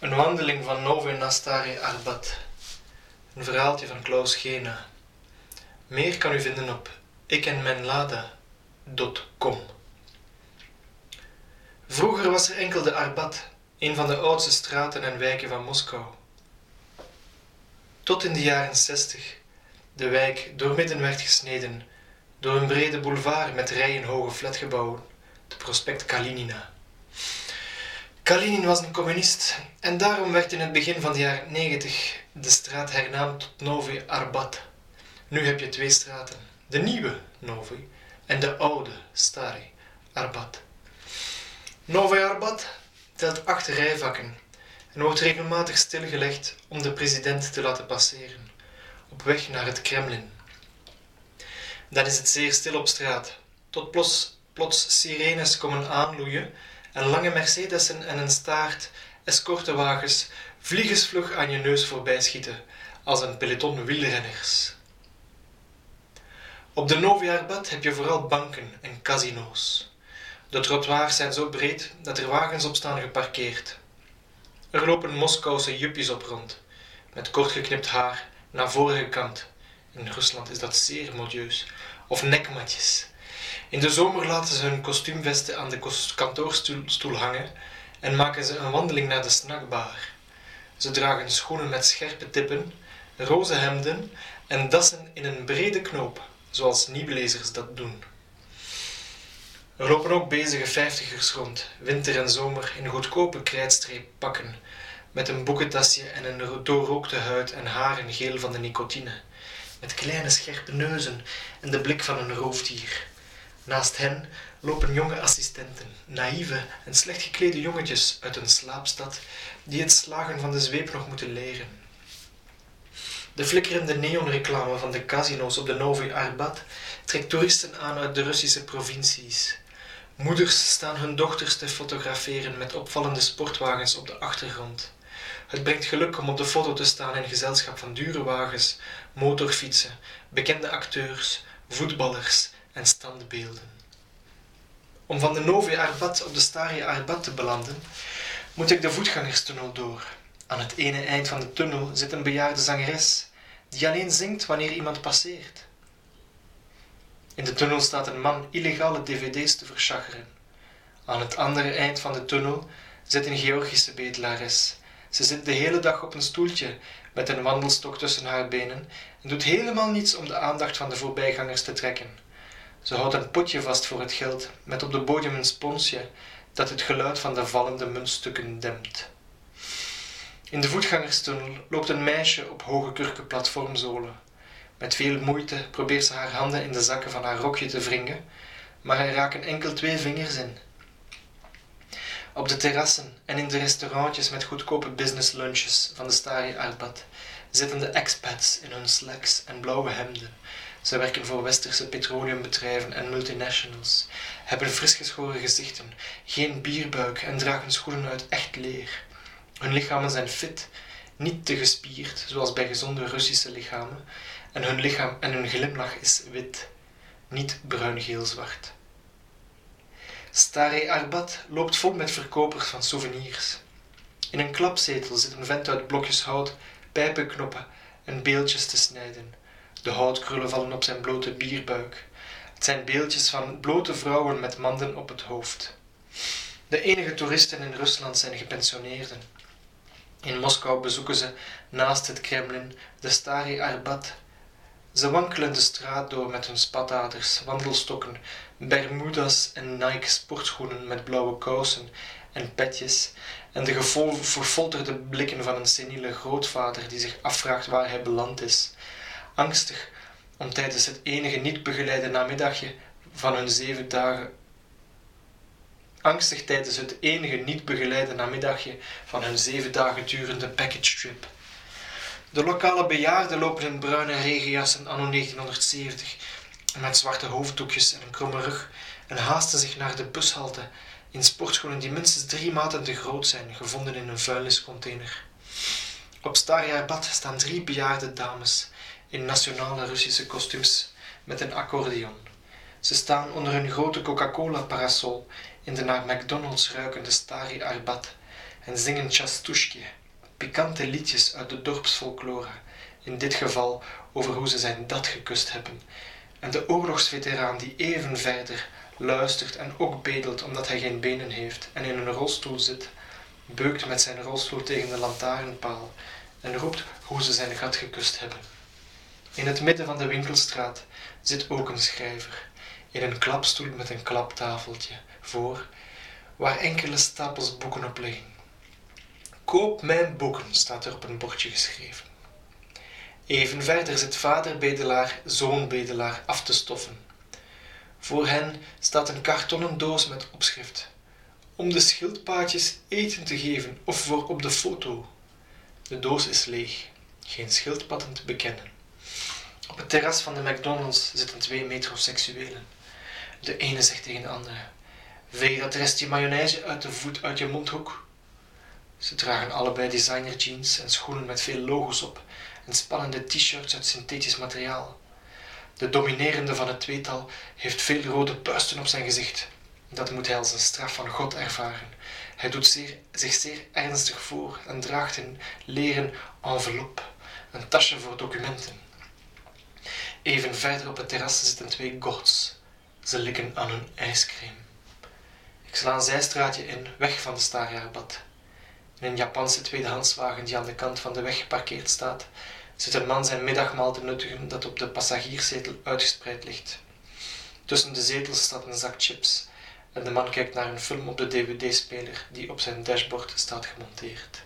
Een wandeling van Nove Nastari Arbat. Een verhaaltje van Klaus Gena. Meer kan u vinden op ikenmenlada.com. Vroeger was er enkel de Arbat, een van de oudste straten en wijken van Moskou. Tot in de jaren zestig de wijk doormidden werd gesneden door een brede boulevard met rijen hoge flatgebouwen, de prospect Kalinina. Kalinin was een communist en daarom werd in het begin van de jaren 90 de straat hernaamd tot Novi Arbat. Nu heb je twee straten, de nieuwe Novi en de oude Stari Arbat. Novi Arbat telt acht rijvakken en wordt regelmatig stilgelegd om de president te laten passeren, op weg naar het Kremlin. Dan is het zeer stil op straat, tot plots, plots sirenes komen aanloeien en lange Mercedesen en een staart escortewagens vliegensvlug aan je neus voorbij schieten als een peloton wielrenners. Op de Novi Arbat heb je vooral banken en casino's. De trottoirs zijn zo breed dat er wagens op staan geparkeerd. Er lopen Moskouse juppies op rond, met kortgeknipt haar naar voren gekant. In Rusland is dat zeer modieus. Of nekmatjes. In de zomer laten ze hun kostuumvesten aan de kantoorstoel hangen en maken ze een wandeling naar de snackbar. Ze dragen schoenen met scherpe tippen, roze hemden en dassen in een brede knoop, zoals nieuwlezers dat doen. Er lopen ook bezige vijftigers rond, winter en zomer, in goedkope krijtstreeppakken, met een boekentasje en een doorrookte huid en haren geel van de nicotine, met kleine scherpe neuzen en de blik van een roofdier. Naast hen lopen jonge assistenten, naïeve en slecht geklede jongetjes uit een slaapstad die het slagen van de zweep nog moeten leren. De flikkerende neonreclame van de casino's op de Novi Arbat trekt toeristen aan uit de Russische provincies. Moeders staan hun dochters te fotograferen met opvallende sportwagens op de achtergrond. Het brengt geluk om op de foto te staan in gezelschap van dure wagens, motorfietsen, bekende acteurs, voetballers en standbeelden. Om van de Novi Arbat op de Stari Arbat te belanden, moet ik de voetgangerstunnel door. Aan het ene eind van de tunnel zit een bejaarde zangeres, die alleen zingt wanneer iemand passeert. In de tunnel staat een man illegale dvd's te verschacheren. Aan het andere eind van de tunnel zit een Georgische bedelares. Ze zit de hele dag op een stoeltje met een wandelstok tussen haar benen en doet helemaal niets om de aandacht van de voorbijgangers te trekken. Ze houdt een potje vast voor het geld, met op de bodem een sponsje dat het geluid van de vallende muntstukken dempt. In de voetgangerstunnel loopt een meisje op hoge kurken platformzolen. Met veel moeite probeert ze haar handen in de zakken van haar rokje te wringen, maar er raken enkel twee vingers in. Op de terrassen en in de restaurantjes met goedkope business lunches van de Stari Arbat zitten de expats in hun slacks en blauwe hemden ze werken voor westerse petroleumbedrijven en multinationals, hebben fris geschoren gezichten, geen bierbuik en dragen schoenen uit echt leer. Hun lichamen zijn fit, niet te gespierd, zoals bij gezonde Russische lichamen, en hun lichaam en hun glimlach is wit, niet bruin-geel-zwart. Stare Arbat loopt vol met verkopers van souvenirs. In een klapzetel zit een vent uit blokjes hout, pijpenknoppen en beeldjes te snijden. De houtkrullen vallen op zijn blote bierbuik. Het zijn beeldjes van blote vrouwen met manden op het hoofd. De enige toeristen in Rusland zijn gepensioneerden. In Moskou bezoeken ze naast het Kremlin de Stari Arbat. Ze wankelen de straat door met hun spataders, wandelstokken, bermudas en Nike sportschoenen met blauwe kousen en petjes en de verfolterde blikken van een seniele grootvader die zich afvraagt waar hij beland is angstig om tijdens het enige niet begeleide namiddagje van hun zeven dagen angstig tijdens het enige niet begeleide namiddagje van hun zeven dagen durende package trip. De lokale bejaarden lopen in bruine regenjassen anno 1970 met zwarte hoofddoekjes en een kromme rug en haasten zich naar de bushalte in sportschoenen die minstens drie maten te groot zijn, gevonden in een vuilniscontainer. Op Starjarbad staan drie bejaarde dames in nationale Russische kostuums met een accordeon. Ze staan onder hun grote Coca-Cola parasol in de naar McDonald's ruikende Stari Arbat en zingen chastushke, pikante liedjes uit de dorpsfolklore, in dit geval over hoe ze zijn dat gekust hebben. En de oorlogsveteraan die even verder luistert en ook bedelt omdat hij geen benen heeft en in een rolstoel zit, beukt met zijn rolstoel tegen de lantaarnpaal en roept hoe ze zijn gat gekust hebben. In het midden van de winkelstraat zit ook een schrijver, in een klapstoel met een klaptafeltje voor, waar enkele stapels boeken op liggen. Koop mijn boeken, staat er op een bordje geschreven. Even verder zit vader bedelaar, zoon bedelaar af te stoffen. Voor hen staat een kartonnen doos met opschrift om de schildpaadjes eten te geven of voor op de foto. De doos is leeg, geen schildpadden te bekennen. Het terras van de McDonald's zitten twee metroseksuelen. De ene zegt tegen de andere: Veeg dat restje mayonaise uit de voet uit je mondhoek. Ze dragen allebei designer jeans en schoenen met veel logos op en spannende t-shirts uit synthetisch materiaal. De dominerende van het tweetal heeft veel rode puisten op zijn gezicht. Dat moet hij als een straf van God ervaren. Hij doet zich zeer ernstig voor en draagt een leren envelop, een tasje voor documenten. Even verder op het terras zitten twee gods. Ze likken aan hun ijscream. Ik sla een zijstraatje in, weg van de Starjaarbad. In een Japanse tweedehandswagen die aan de kant van de weg geparkeerd staat, zit een man zijn middagmaal te nuttigen dat op de passagierszetel uitgespreid ligt. Tussen de zetels staat een zak chips en de man kijkt naar een film op de dvd-speler die op zijn dashboard staat gemonteerd.